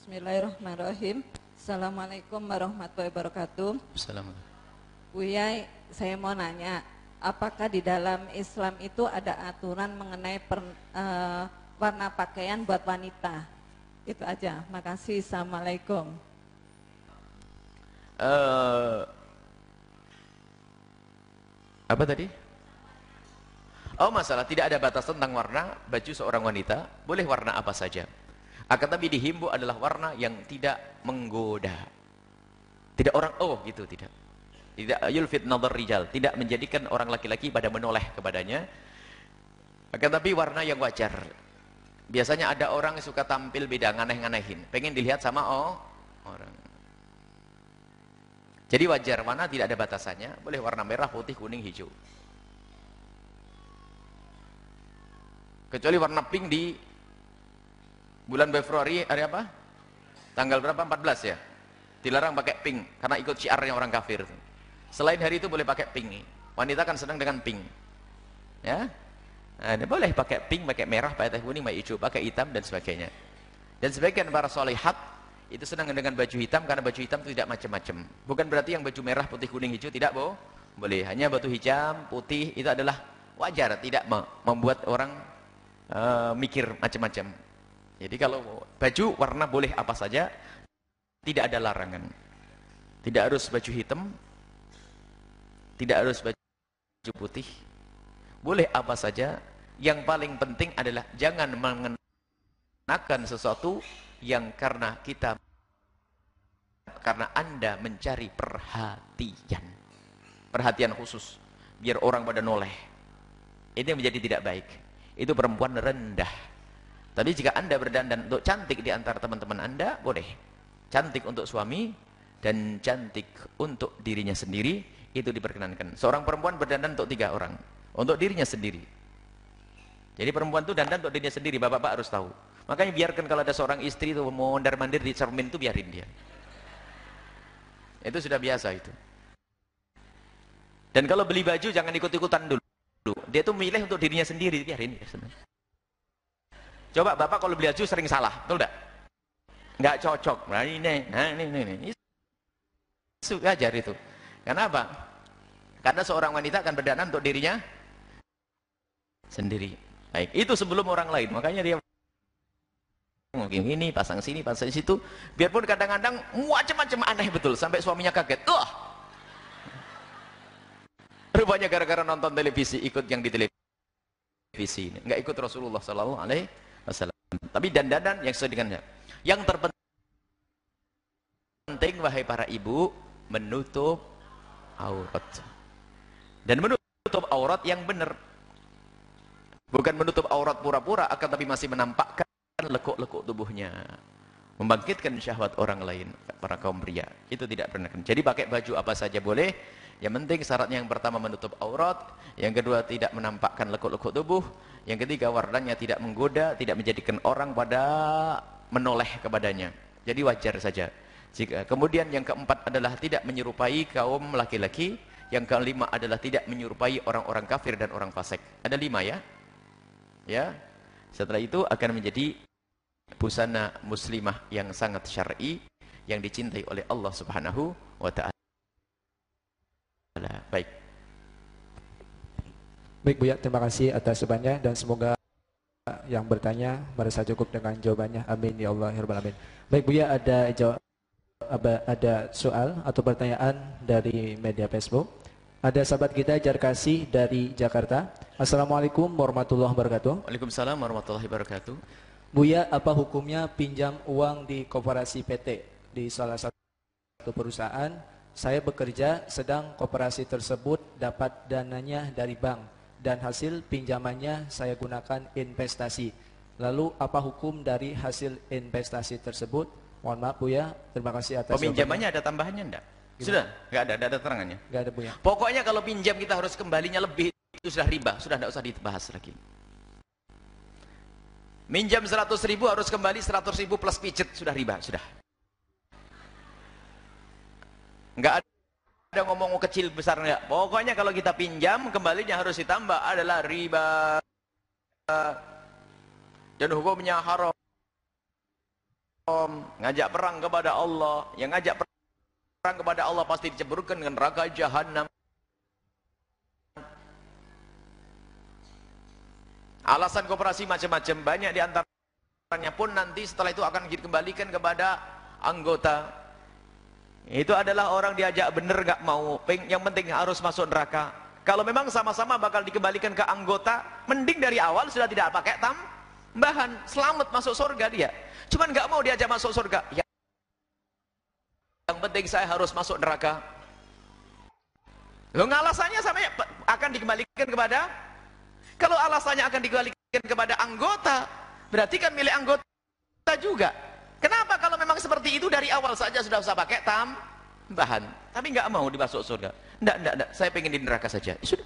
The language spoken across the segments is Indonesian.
Bismillahirrahmanirrahim. Assalamualaikum warahmatullahi wabarakatuh. Assalamualaikum. Buya, saya mau nanya, apakah di dalam Islam itu ada aturan mengenai per, eh, warna pakaian buat wanita? Itu aja. Makasih. Assalamualaikum. Eh, apa tadi? Oh masalah tidak ada batas tentang warna baju seorang wanita boleh warna apa saja. Akan tapi dihimbau adalah warna yang tidak menggoda. Tidak orang oh gitu tidak. Tidak yulfit nadar rijal, tidak menjadikan orang laki-laki pada menoleh kepadanya. Akan tapi warna yang wajar. Biasanya ada orang yang suka tampil beda nganeh-nganehin, pengen dilihat sama oh orang. Jadi wajar warna tidak ada batasannya, boleh warna merah, putih, kuning, hijau. Kecuali warna pink di bulan Februari hari apa? Tanggal berapa? 14 ya. Dilarang pakai pink karena ikut syiarnya orang kafir. Selain hari itu boleh pakai pink. Wanita kan senang dengan pink. Ya. Nah, boleh pakai pink, pakai merah, pakai kuning, pakai hijau, pakai hitam dan sebagainya. Dan sebagian para solehat itu senang dengan baju hitam karena baju hitam itu tidak macam-macam. Bukan berarti yang baju merah, putih, kuning, hijau tidak boh. boleh. Hanya batu hijau, putih itu adalah wajar, tidak membuat orang uh, mikir macam-macam. Jadi kalau baju warna boleh apa saja, tidak ada larangan. Tidak harus baju hitam, tidak harus baju putih. Boleh apa saja, yang paling penting adalah jangan mengenakan sesuatu yang karena kita karena Anda mencari perhatian. Perhatian khusus biar orang pada noleh. Ini menjadi tidak baik. Itu perempuan rendah. Tadi jika Anda berdandan untuk cantik di antara teman-teman Anda, boleh. Cantik untuk suami dan cantik untuk dirinya sendiri, itu diperkenankan. Seorang perempuan berdandan untuk tiga orang. Untuk dirinya sendiri. Jadi perempuan itu dandan untuk dirinya sendiri, bapak-bapak harus tahu. Makanya biarkan kalau ada seorang istri itu mau mondar-mandir di cermin itu biarin dia. Itu sudah biasa itu. Dan kalau beli baju jangan ikut-ikutan dulu. Dia tuh milih untuk dirinya sendiri, biarin dia. Coba Bapak kalau beli baju sering salah, betul enggak? Enggak cocok. Nah ini, nah ini, ini, ini. Itu ajar itu. Kenapa? Karena seorang wanita akan berdandan untuk dirinya sendiri. Baik, itu sebelum orang lain. Makanya dia mungkin ini pasang sini, pasang situ. Biarpun kadang-kadang macam-macam aneh betul sampai suaminya kaget. Wah. Rupanya gara-gara nonton televisi ikut yang di televisi ini. Enggak ikut Rasulullah sallallahu alaihi wasallam. Tapi dandanan yang sesuai dengannya. Yang terpenting wahai para ibu menutup aurat. Dan menutup aurat yang benar. Bukan menutup aurat pura-pura akan tapi masih menampakkan lekuk-lekuk tubuhnya. Membangkitkan syahwat orang lain para kaum pria. Itu tidak pernah. Jadi pakai baju apa saja boleh yang penting syaratnya yang pertama menutup aurat, yang kedua tidak menampakkan lekuk-lekuk tubuh, yang ketiga warnanya tidak menggoda, tidak menjadikan orang pada menoleh kepadanya. Jadi wajar saja. Jika kemudian yang keempat adalah tidak menyerupai kaum laki-laki, yang kelima adalah tidak menyerupai orang-orang kafir dan orang fasik. Ada lima ya. Ya. Setelah itu akan menjadi busana muslimah yang sangat syar'i yang dicintai oleh Allah Subhanahu wa taala. Baik. Baik Bu ya, terima kasih atas jawabannya dan semoga yang bertanya merasa cukup dengan jawabannya. Amin ya Allah ya Alamin. Baik Bu ya, ada jawab ada soal atau pertanyaan dari media Facebook. Ada sahabat kita Jar Kasih dari Jakarta. Assalamualaikum warahmatullahi wabarakatuh. Waalaikumsalam warahmatullahi wabarakatuh. Buya, apa hukumnya pinjam uang di koperasi PT di salah satu perusahaan saya bekerja sedang koperasi tersebut dapat dananya dari bank dan hasil pinjamannya saya gunakan investasi. Lalu apa hukum dari hasil investasi tersebut? Mohon maaf Bu ya, terima kasih atas Peminjamannya ada tambahannya enggak? Gimana? Sudah, enggak ada, enggak ada terangannya. Enggak ada Bu ya. Pokoknya kalau pinjam kita harus kembalinya lebih itu sudah riba, sudah enggak usah dibahas lagi. Minjam 100 ribu harus kembali 100 ribu plus pijet sudah riba, sudah. Enggak ada ngomong kecil besar enggak. Pokoknya kalau kita pinjam kembalinya harus ditambah adalah riba. Dan hukumnya haram. ngajak perang kepada Allah, yang ngajak perang kepada Allah pasti diceburkan dengan neraka jahanam. Alasan kooperasi macam-macam banyak di antaranya pun nanti setelah itu akan dikembalikan kepada anggota. Itu adalah orang diajak benar nggak mau, yang penting harus masuk neraka. Kalau memang sama-sama bakal dikembalikan ke anggota, mending dari awal sudah tidak pakai tambahan, selamat masuk surga dia. Cuman nggak mau diajak masuk surga. Ya. Yang penting saya harus masuk neraka. Loh alasannya sampai akan dikembalikan kepada kalau alasannya akan dikembalikan kepada anggota, berarti kan milik anggota juga. Memang seperti itu dari awal saja sudah usah pakai tambahan, tapi nggak mau dimasuk surga. Nggak, nggak, nggak, saya pengen di neraka saja. Ya sudah.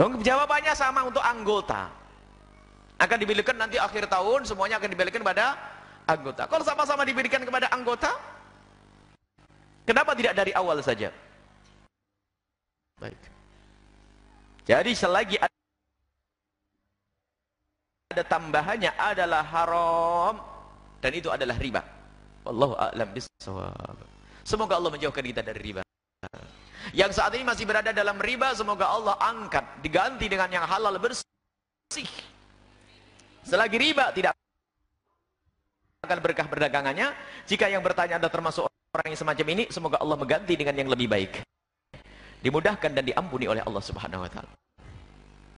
Loh, jawabannya sama untuk anggota. Akan diberikan nanti akhir tahun, semuanya akan diberikan kepada anggota. Kalau sama-sama diberikan kepada anggota, kenapa tidak dari awal saja? Baik. Jadi selagi ada tambahannya adalah haram dan itu adalah riba. Wallahu a'lam bissawab. Semoga Allah menjauhkan kita dari riba. Yang saat ini masih berada dalam riba, semoga Allah angkat, diganti dengan yang halal bersih. Selagi riba tidak akan berkah perdagangannya, jika yang bertanya adalah termasuk orang yang semacam ini, semoga Allah mengganti dengan yang lebih baik dimudahkan dan diampuni oleh Allah Subhanahu wa taala.